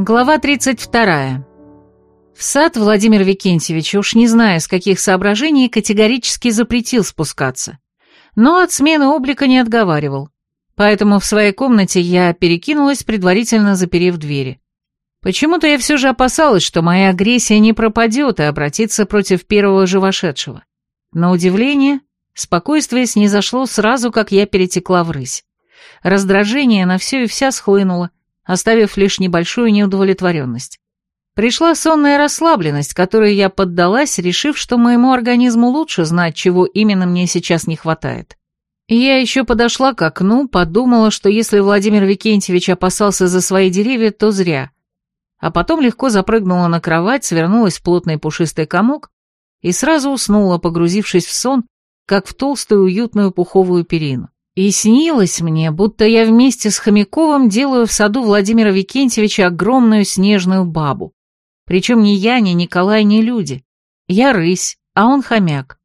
Глава 32. В сад Владимир Викентьевич, уж не зная, с каких соображений, категорически запретил спускаться. Но от смены облика не отговаривал. Поэтому в своей комнате я перекинулась, предварительно заперев двери. Почему-то я все же опасалась, что моя агрессия не пропадет и обратится против первого же вошедшего. На удивление, спокойствие снизошло сразу, как я перетекла в рысь. Раздражение на все и вся схлынуло, оставив лишь небольшую неудовлетворенность. Пришла сонная расслабленность, которой я поддалась, решив, что моему организму лучше знать, чего именно мне сейчас не хватает. Я еще подошла к окну, подумала, что если Владимир Викентьевич опасался за свои деревья, то зря. А потом легко запрыгнула на кровать, свернулась в плотный пушистый комок и сразу уснула, погрузившись в сон, как в толстую уютную пуховую перину. И снилось мне, будто я вместе с Хомяковым делаю в саду Владимира Викентьевича огромную снежную бабу. Причем ни я, ни Николай, ни люди. Я рысь, а он хомяк.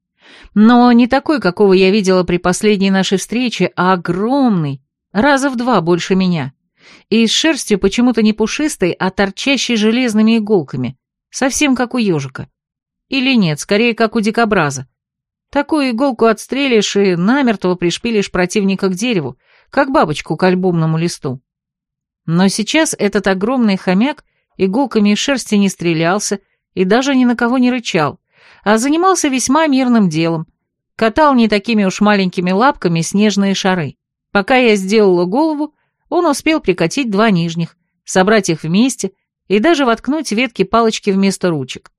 Но не такой, какого я видела при последней нашей встрече, а огромный, раза в два больше меня. И с шерстью почему-то не пушистой, а торчащей железными иголками, совсем как у ежика. Или нет, скорее как у дикобраза. Такую иголку отстрелишь и намертво пришпилишь противника к дереву, как бабочку к альбомному листу. Но сейчас этот огромный хомяк иголками из шерсти не стрелялся и даже ни на кого не рычал, а занимался весьма мирным делом. Катал не такими уж маленькими лапками снежные шары. Пока я сделала голову, он успел прикатить два нижних, собрать их вместе и даже воткнуть ветки палочки вместо ручек.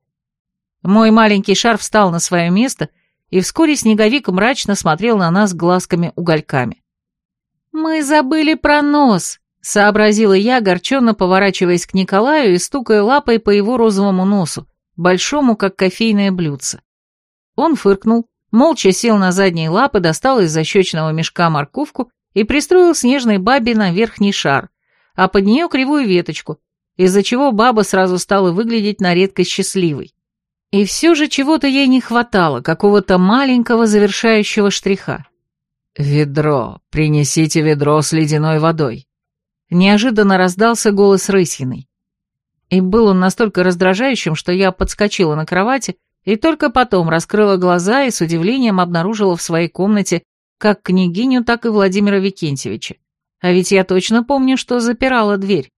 Мой маленький шар встал на свое место — и вскоре снеговик мрачно смотрел на нас глазками-угольками. «Мы забыли про нос», — сообразила я, горченно поворачиваясь к Николаю и стукая лапой по его розовому носу, большому, как кофейное блюдце. Он фыркнул, молча сел на задние лапы, достал из защечного мешка морковку и пристроил снежной бабе на верхний шар, а под нее кривую веточку, из-за чего баба сразу стала выглядеть на редкость счастливой. И все же чего-то ей не хватало, какого-то маленького завершающего штриха. «Ведро, принесите ведро с ледяной водой». Неожиданно раздался голос Рысиной. И был он настолько раздражающим, что я подскочила на кровати и только потом раскрыла глаза и с удивлением обнаружила в своей комнате как княгиню, так и Владимира Викентьевича. А ведь я точно помню, что запирала дверь.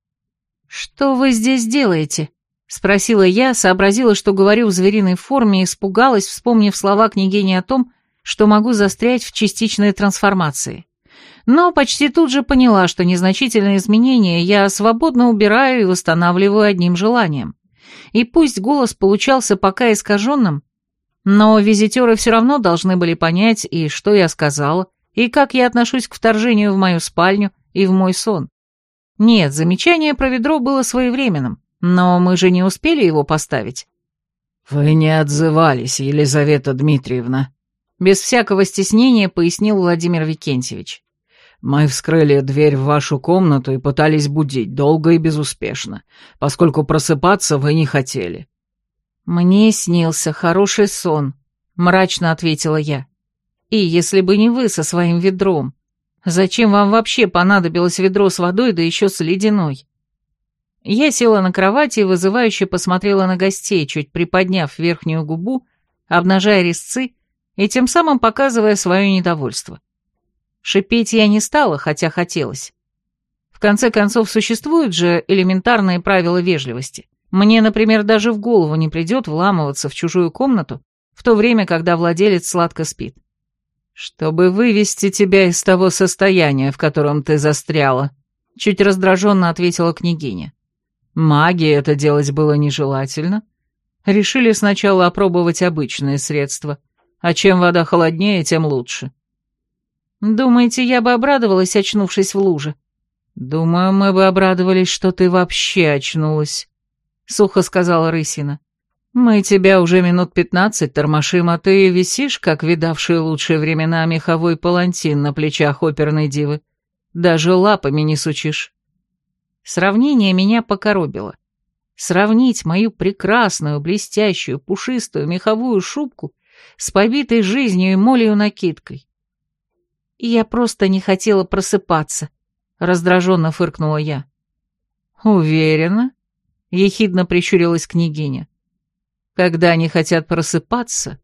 «Что вы здесь делаете?» Спросила я, сообразила, что говорю в звериной форме, испугалась, вспомнив слова княгини о том, что могу застрять в частичной трансформации. Но почти тут же поняла, что незначительные изменения я свободно убираю и восстанавливаю одним желанием. И пусть голос получался пока искаженным, но визитеры все равно должны были понять и что я сказала, и как я отношусь к вторжению в мою спальню и в мой сон. Нет, замечание про ведро было своевременным. Но мы же не успели его поставить. «Вы не отзывались, Елизавета Дмитриевна», — без всякого стеснения пояснил Владимир Викентьевич. «Мы вскрыли дверь в вашу комнату и пытались будить долго и безуспешно, поскольку просыпаться вы не хотели». «Мне снился хороший сон», — мрачно ответила я. «И если бы не вы со своим ведром, зачем вам вообще понадобилось ведро с водой, да еще с ледяной?» Я села на кровати и вызывающе посмотрела на гостей, чуть приподняв верхнюю губу, обнажая резцы и тем самым показывая свое недовольство. Шипеть я не стала, хотя хотелось. В конце концов, существуют же элементарные правила вежливости. Мне, например, даже в голову не придет вламываться в чужую комнату в то время, когда владелец сладко спит. «Чтобы вывести тебя из того состояния, в котором ты застряла», — чуть раздраженно ответила княгиня. Магии это делать было нежелательно. Решили сначала опробовать обычные средства, а чем вода холоднее, тем лучше. Думаете, я бы обрадовалась, очнувшись в луже? Думаю, мы бы обрадовались, что ты вообще очнулась, — сухо сказала Рысина. Мы тебя уже минут пятнадцать тормошим, а ты висишь, как видавший лучшие времена меховой палантин на плечах оперной дивы. Даже лапами не сучишь. Сравнение меня покоробило. Сравнить мою прекрасную, блестящую, пушистую меховую шубку с побитой жизнью и молью накидкой. «Я просто не хотела просыпаться», — раздраженно фыркнула я. «Уверена?» — ехидно прищурилась княгиня. «Когда они хотят просыпаться,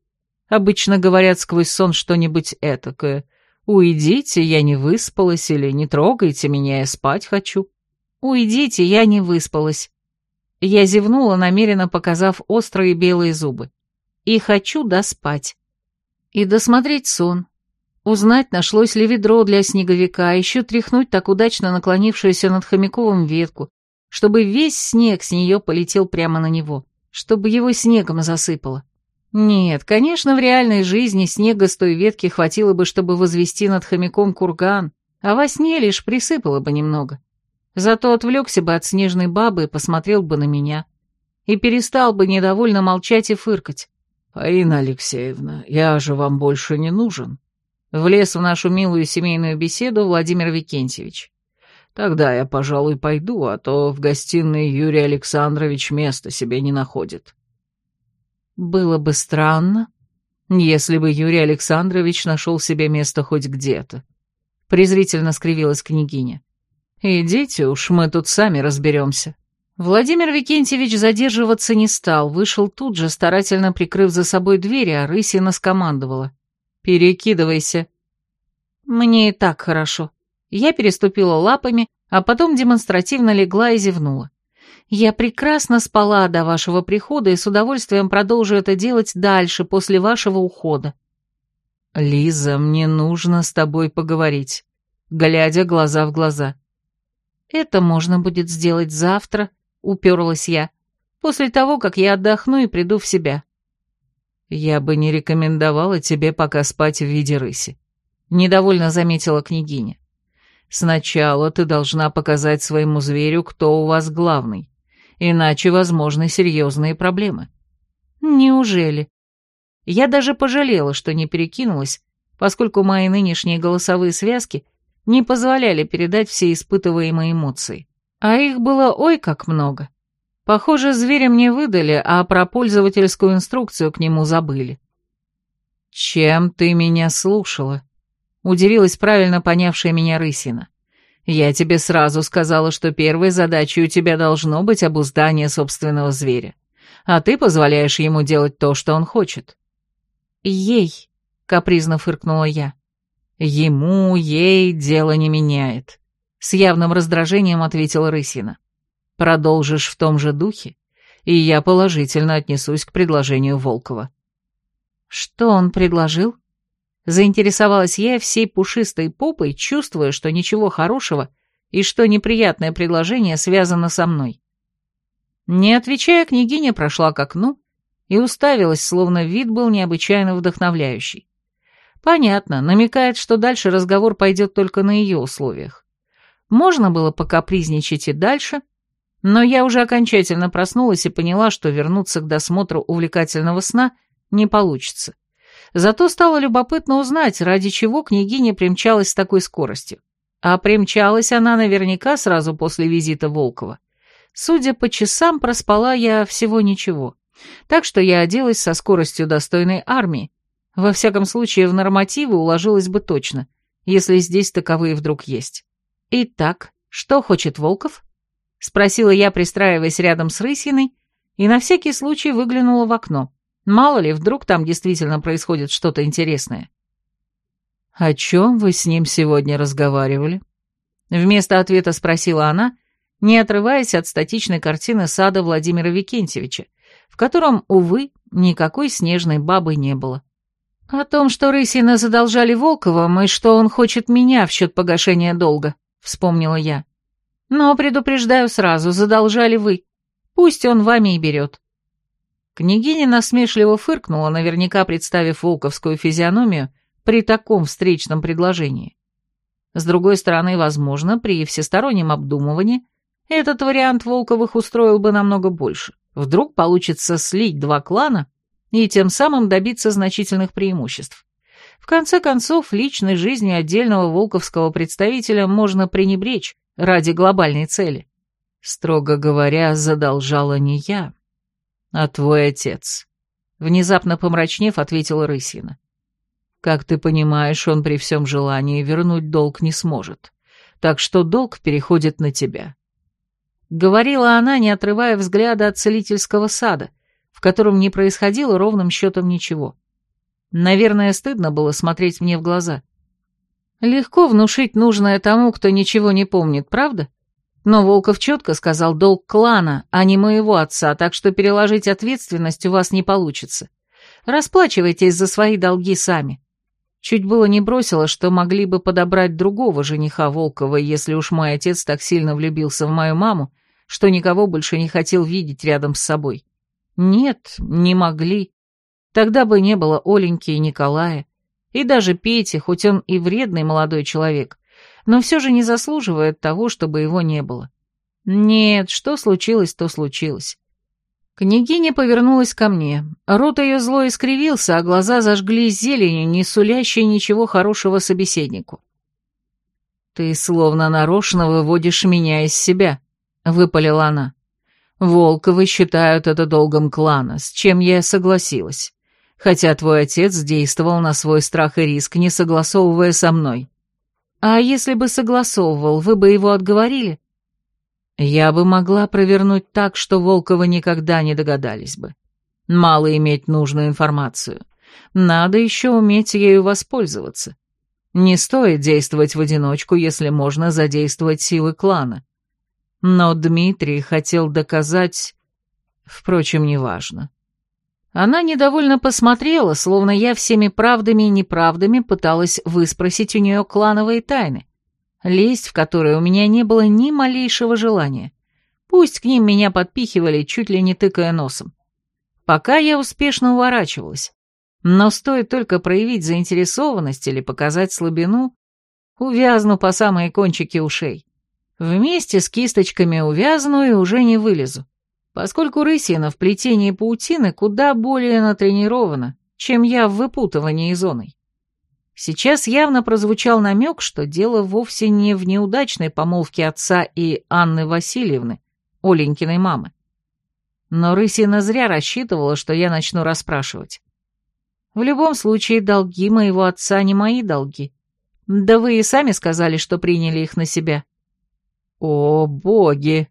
обычно говорят сквозь сон что-нибудь этакое. «Уйдите, я не выспалась» или «Не трогайте меня, я спать хочу». «Уйдите, я не выспалась». Я зевнула, намеренно показав острые белые зубы. «И хочу доспать». И досмотреть сон. Узнать, нашлось ли ведро для снеговика, а еще тряхнуть так удачно наклонившуюся над хомяковым ветку, чтобы весь снег с нее полетел прямо на него, чтобы его снегом засыпало. Нет, конечно, в реальной жизни снега с той ветки хватило бы, чтобы возвести над хомяком курган, а во сне лишь присыпало бы немного. Зато отвлекся бы от снежной бабы и посмотрел бы на меня. И перестал бы недовольно молчать и фыркать. «Аина Алексеевна, я же вам больше не нужен», — влез в нашу милую семейную беседу Владимир Викентьевич. «Тогда я, пожалуй, пойду, а то в гостиной Юрий Александрович места себе не находит». Было бы странно, если бы Юрий Александрович нашел себе место хоть где-то. Презрительно скривилась княгиня. Идите уж, мы тут сами разберемся. Владимир Викентьевич задерживаться не стал, вышел тут же, старательно прикрыв за собой дверь, а Рысина скомандовала. «Перекидывайся». Мне и так хорошо. Я переступила лапами, а потом демонстративно легла и зевнула. Я прекрасно спала до вашего прихода и с удовольствием продолжу это делать дальше, после вашего ухода. Лиза, мне нужно с тобой поговорить, глядя глаза в глаза. Это можно будет сделать завтра, уперлась я, после того, как я отдохну и приду в себя. Я бы не рекомендовала тебе пока спать в виде рыси, недовольно заметила княгиня. Сначала ты должна показать своему зверю, кто у вас главный иначе возможны серьезные проблемы. Неужели? Я даже пожалела, что не перекинулась, поскольку мои нынешние голосовые связки не позволяли передать все испытываемые эмоции. А их было ой как много. Похоже, зверя мне выдали, а про пользовательскую инструкцию к нему забыли. «Чем ты меня слушала?» — удивилась правильно понявшая меня Рысина. Я тебе сразу сказала, что первой задачей у тебя должно быть обуздание собственного зверя, а ты позволяешь ему делать то, что он хочет». «Ей», — капризно фыркнула я. «Ему, ей дело не меняет», — с явным раздражением ответила Рысина. «Продолжишь в том же духе, и я положительно отнесусь к предложению Волкова». «Что он предложил?» Заинтересовалась я всей пушистой попой, чувствуя, что ничего хорошего и что неприятное предложение связано со мной. Не отвечая, княгиня прошла к окну и уставилась, словно вид был необычайно вдохновляющий. Понятно, намекает, что дальше разговор пойдет только на ее условиях. Можно было покапризничать и дальше, но я уже окончательно проснулась и поняла, что вернуться к досмотру увлекательного сна не получится. Зато стало любопытно узнать, ради чего княгиня примчалась с такой скоростью. А примчалась она наверняка сразу после визита Волкова. Судя по часам, проспала я всего ничего. Так что я оделась со скоростью достойной армии. Во всяком случае, в нормативы уложилась бы точно, если здесь таковые вдруг есть. Итак, что хочет Волков? Спросила я, пристраиваясь рядом с Рысиной, и на всякий случай выглянула в окно. Мало ли, вдруг там действительно происходит что-то интересное. «О чем вы с ним сегодня разговаривали?» Вместо ответа спросила она, не отрываясь от статичной картины сада Владимира Викентьевича, в котором, увы, никакой снежной бабы не было. «О том, что Рысина задолжали Волковым и что он хочет меня в счет погашения долга», — вспомнила я. «Но предупреждаю сразу, задолжали вы. Пусть он вами и берет. Княгиня насмешливо фыркнула, наверняка представив волковскую физиономию при таком встречном предложении. С другой стороны, возможно, при всестороннем обдумывании этот вариант Волковых устроил бы намного больше. Вдруг получится слить два клана и тем самым добиться значительных преимуществ. В конце концов, личной жизнью отдельного волковского представителя можно пренебречь ради глобальной цели. Строго говоря, задолжала не я, «А твой отец?» Внезапно помрачнев, ответила Рысина. «Как ты понимаешь, он при всем желании вернуть долг не сможет, так что долг переходит на тебя». Говорила она, не отрывая взгляда от целительского сада, котором не происходило ровным счетом ничего. Наверное, стыдно было смотреть мне в глаза. Легко внушить нужное тому, кто ничего не помнит, правда? Но Волков четко сказал долг клана, а не моего отца, так что переложить ответственность у вас не получится. Расплачивайтесь за свои долги сами. Чуть было не бросила, что могли бы подобрать другого жениха Волкова, если уж мой отец так сильно влюбился в мою маму, что никого больше не хотел видеть рядом с собой. Нет, не могли. Тогда бы не было Оленьки и Николая, и даже Пети, хоть он и вредный молодой человек, но все же не заслуживает того, чтобы его не было. Нет, что случилось, то случилось. Княгиня повернулась ко мне. Рот ее зло искривился, а глаза зажгли зеленью, не сулящей ничего хорошего собеседнику. «Ты словно нарочно выводишь меня из себя», — выпалила она. «Волковы считают это долгом клана, с чем я согласилась, хотя твой отец действовал на свой страх и риск, не согласовывая со мной». «А если бы согласовывал, вы бы его отговорили?» Я бы могла провернуть так, что Волковы никогда не догадались бы. Мало иметь нужную информацию. Надо еще уметь ею воспользоваться. Не стоит действовать в одиночку, если можно задействовать силы клана. Но Дмитрий хотел доказать... Впрочем, неважно. Она недовольно посмотрела, словно я всеми правдами и неправдами пыталась выспросить у нее клановые тайны лезть в которые у меня не было ни малейшего желания. Пусть к ним меня подпихивали, чуть ли не тыкая носом. Пока я успешно уворачивалась. Но стоит только проявить заинтересованность или показать слабину, увязну по самые кончики ушей. Вместе с кисточками увязну и уже не вылезу, поскольку рысина в плетении паутины куда более натренирована, чем я в выпутывании зоной. Сейчас явно прозвучал намек, что дело вовсе не в неудачной помолвке отца и Анны Васильевны, Оленькиной мамы. Но Рысина зря рассчитывала, что я начну расспрашивать. В любом случае, долги моего отца не мои долги. Да вы и сами сказали, что приняли их на себя. О, боги!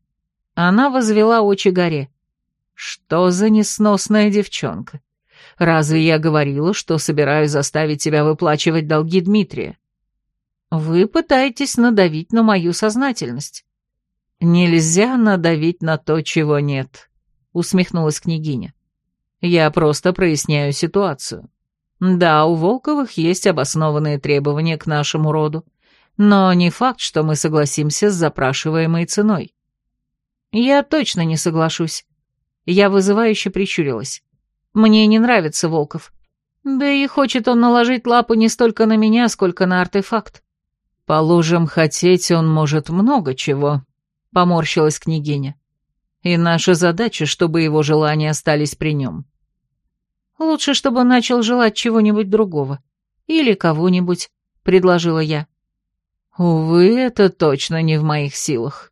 Она возвела очи горе. Что за несносная девчонка? Разве я говорила, что собираюсь заставить тебя выплачивать долги Дмитрия? Вы пытаетесь надавить на мою сознательность. Нельзя надавить на то, чего нет, усмехнулась княгиня. Я просто проясняю ситуацию. Да, у Волковых есть обоснованные требования к нашему роду, но не факт, что мы согласимся с запрашиваемой ценой. Я точно не соглашусь. Я вызывающе прищурилась. Мне не нравится Волков. Да и хочет он наложить лапу не столько на меня, сколько на артефакт. Положим, хотеть он может много чего, — поморщилась княгиня. И наша задача, чтобы его желания остались при нем. Лучше, чтобы он начал желать чего-нибудь другого. Или кого-нибудь, — предложила я. Увы, это точно не в моих силах.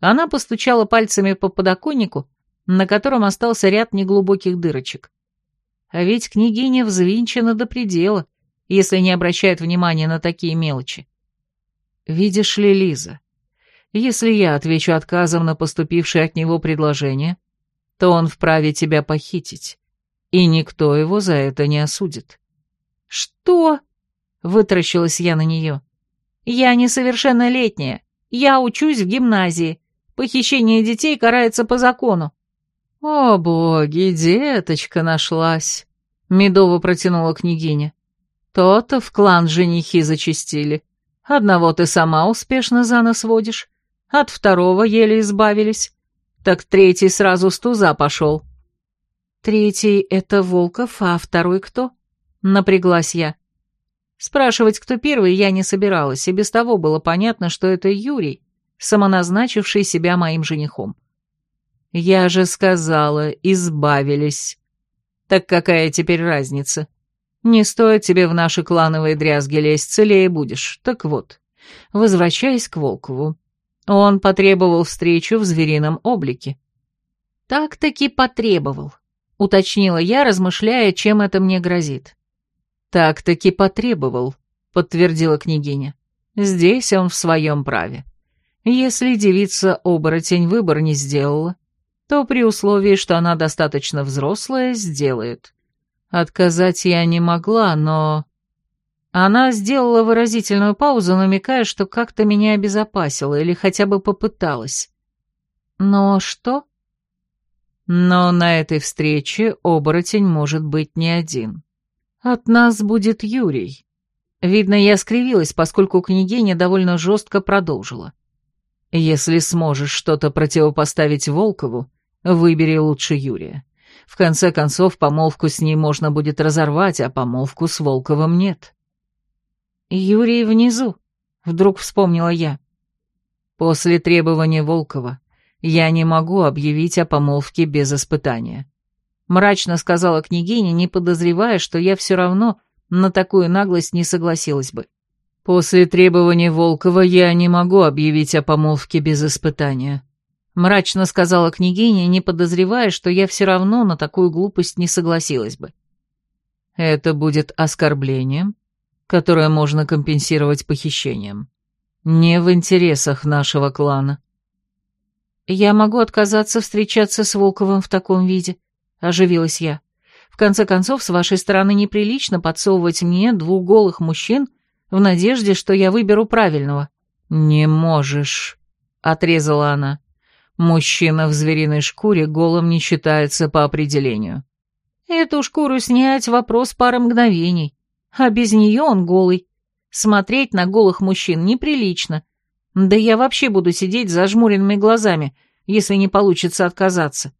Она постучала пальцами по подоконнику, на котором остался ряд неглубоких дырочек. А ведь княгиня взвинчена до предела, если не обращает внимания на такие мелочи. Видишь ли, Лиза, если я отвечу отказом на поступившее от него предложение, то он вправе тебя похитить, и никто его за это не осудит. «Что?» — вытаращилась я на нее. «Я несовершеннолетняя. Я учусь в гимназии. Похищение детей карается по закону. «О, боги, деточка нашлась!» — медово протянула княгиня. «То-то в клан женихи зачистили. Одного ты сама успешно за нос водишь, от второго еле избавились. Так третий сразу с туза пошел». «Третий — это Волков, а второй кто?» — напряглась я. Спрашивать, кто первый, я не собиралась, и без того было понятно, что это Юрий, самоназначивший себя моим женихом. Я же сказала, избавились. Так какая теперь разница? Не стоит тебе в наши клановые дрязги лезть, целее будешь. Так вот, возвращаясь к Волкову. Он потребовал встречу в зверином облике. Так-таки потребовал, уточнила я, размышляя, чем это мне грозит. Так-таки потребовал, подтвердила княгиня. Здесь он в своем праве. Если девица-оборотень выбор не сделала, то при условии, что она достаточно взрослая, сделает. Отказать я не могла, но... Она сделала выразительную паузу, намекая, что как-то меня обезопасила или хотя бы попыталась. Но что? Но на этой встрече оборотень может быть не один. От нас будет Юрий. Видно, я скривилась, поскольку княгиня довольно жестко продолжила. Если сможешь что-то противопоставить Волкову, выбери лучше Юрия. В конце концов, помолвку с ней можно будет разорвать, а помолвку с Волковым нет. Юрий внизу, вдруг вспомнила я. После требования Волкова я не могу объявить о помолвке без испытания. Мрачно сказала княгиня, не подозревая, что я все равно на такую наглость не согласилась бы. После требования Волкова я не могу объявить о помолвке без испытания. Мрачно сказала княгиня, не подозревая, что я все равно на такую глупость не согласилась бы. Это будет оскорблением, которое можно компенсировать похищением. Не в интересах нашего клана. Я могу отказаться встречаться с Волковым в таком виде, оживилась я. В конце концов, с вашей стороны неприлично подсовывать мне двух голых мужчин в надежде, что я выберу правильного. «Не можешь», — отрезала она. «Мужчина в звериной шкуре голым не считается по определению». «Эту шкуру снять — вопрос пары мгновений, а без нее он голый. Смотреть на голых мужчин неприлично. Да я вообще буду сидеть зажмуренными глазами, если не получится отказаться».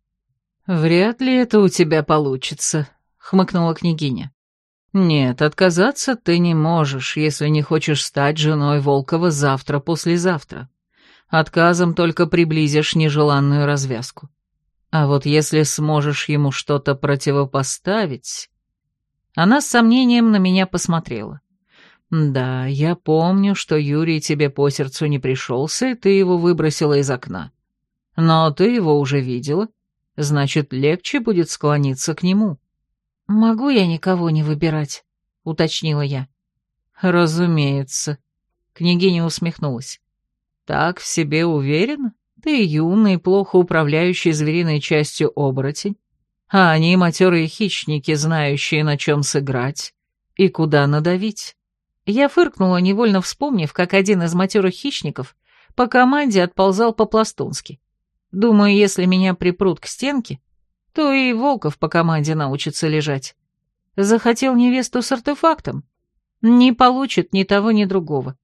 «Вряд ли это у тебя получится», — хмыкнула княгиня. «Нет, отказаться ты не можешь, если не хочешь стать женой Волкова завтра-послезавтра. Отказом только приблизишь нежеланную развязку. А вот если сможешь ему что-то противопоставить...» Она с сомнением на меня посмотрела. «Да, я помню, что Юрий тебе по сердцу не пришелся, и ты его выбросила из окна. Но ты его уже видела, значит, легче будет склониться к нему». «Могу я никого не выбирать?» — уточнила я. «Разумеется», — княгиня усмехнулась. «Так в себе уверена? Ты юный, плохо управляющий звериной частью оборотень, а они матерые хищники, знающие, на чем сыграть и куда надавить». Я фыркнула, невольно вспомнив, как один из матерых хищников по команде отползал по-пластунски. Думаю, если меня припрут к стенке, то и Волков по команде научится лежать. Захотел невесту с артефактом? Не получит ни того, ни другого.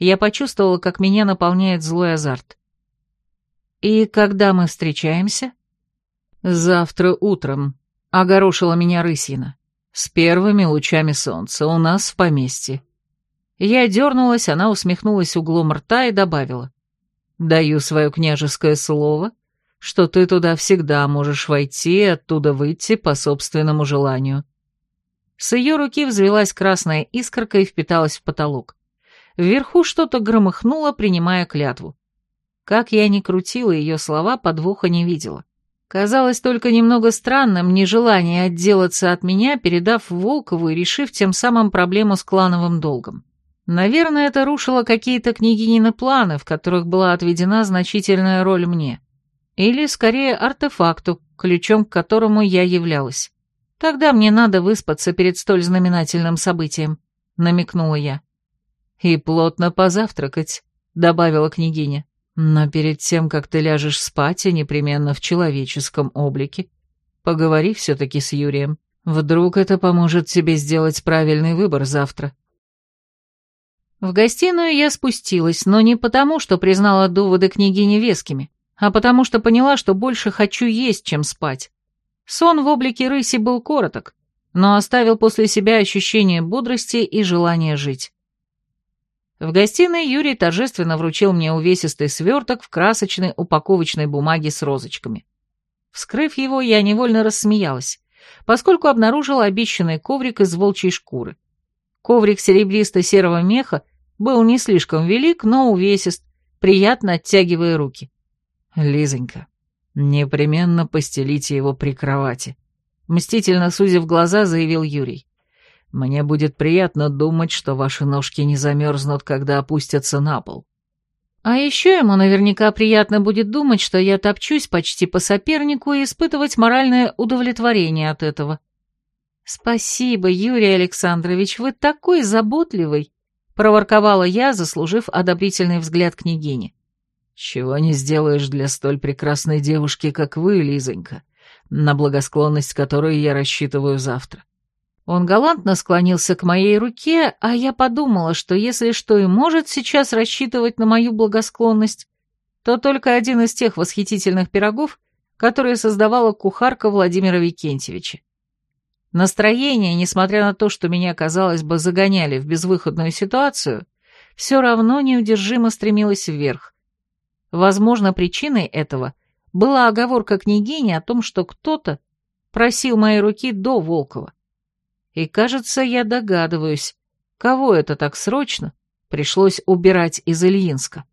Я почувствовала, как меня наполняет злой азарт. «И когда мы встречаемся?» «Завтра утром», — огорошила меня Рысина. «С первыми лучами солнца у нас в поместье». Я дернулась, она усмехнулась углом рта и добавила. «Даю свое княжеское слово, что ты туда всегда можешь войти и оттуда выйти по собственному желанию». С ее руки взвелась красная искорка и впиталась в потолок. Вверху что-то громыхнуло, принимая клятву. Как я ни крутила ее слова, подвоха не видела. Казалось только немного странным нежелание отделаться от меня, передав Волкову и решив тем самым проблему с клановым долгом. Наверное, это рушило какие-то княгинины планы, в которых была отведена значительная роль мне. Или, скорее, артефакту, ключом к которому я являлась. Тогда мне надо выспаться перед столь знаменательным событием, намекнула я. И плотно позавтракать, добавила княгиня. Но перед тем, как ты ляжешь спать, и непременно в человеческом облике, поговори все-таки с Юрием. Вдруг это поможет тебе сделать правильный выбор завтра. В гостиную я спустилась, но не потому, что признала доводы княгини вескими а потому что поняла, что больше хочу есть, чем спать. Сон в облике рыси был короток, но оставил после себя ощущение бодрости и желания жить. В гостиной Юрий торжественно вручил мне увесистый сверток в красочной упаковочной бумаге с розочками. Вскрыв его, я невольно рассмеялась, поскольку обнаружила обещанный коврик из волчьей шкуры. Коврик серебристо-серого меха был не слишком велик, но увесист, приятно оттягивая руки. Лизонька, непременно постелите его при кровати. Мстительно сузив глаза, заявил Юрий. Мне будет приятно думать, что ваши ножки не замерзнут, когда опустятся на пол. А еще ему наверняка приятно будет думать, что я топчусь почти по сопернику и испытывать моральное удовлетворение от этого. «Спасибо, Юрий Александрович, вы такой заботливый!» — проворковала я, заслужив одобрительный взгляд княгини. «Чего не сделаешь для столь прекрасной девушки, как вы, Лизонька, на благосклонность которой я рассчитываю завтра». Он галантно склонился к моей руке, а я подумала, что если что и может сейчас рассчитывать на мою благосклонность, то только один из тех восхитительных пирогов, которые создавала кухарка Владимира Викентьевича. Настроение, несмотря на то, что меня, казалось бы, загоняли в безвыходную ситуацию, все равно неудержимо стремилось вверх. Возможно, причиной этого была оговорка княгини о том, что кто-то просил моей руки до Волкова. И, кажется, я догадываюсь, кого это так срочно пришлось убирать из Ильинска.